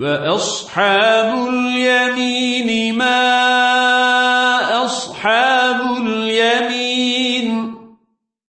وأصحاب اليمين ما أصحاب اليمين